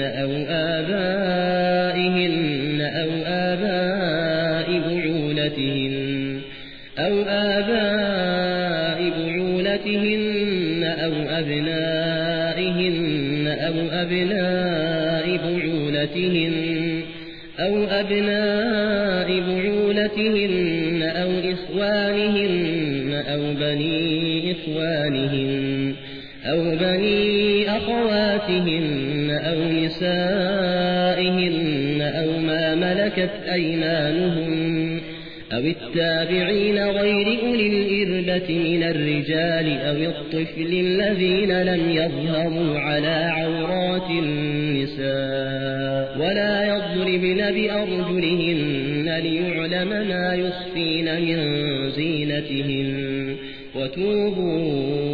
أو آبائهن أو آباء بعولتهن أو آباء بعولتهن أو أبنائهن أو أبناء بعولتهن أو أبناء بعولتهن أو إخوانهن أو بني إخوانهن أو بني أخواتهن أو نسائهن أو ما ملكت أيمانهن أو التابعين غير أولي الإربة من الرجال أو الطفل الذين لم يظهروا على عورات النساء ولا يضربن بأرجلهن ليعلم ما يخفين من زينتهن وتوبوا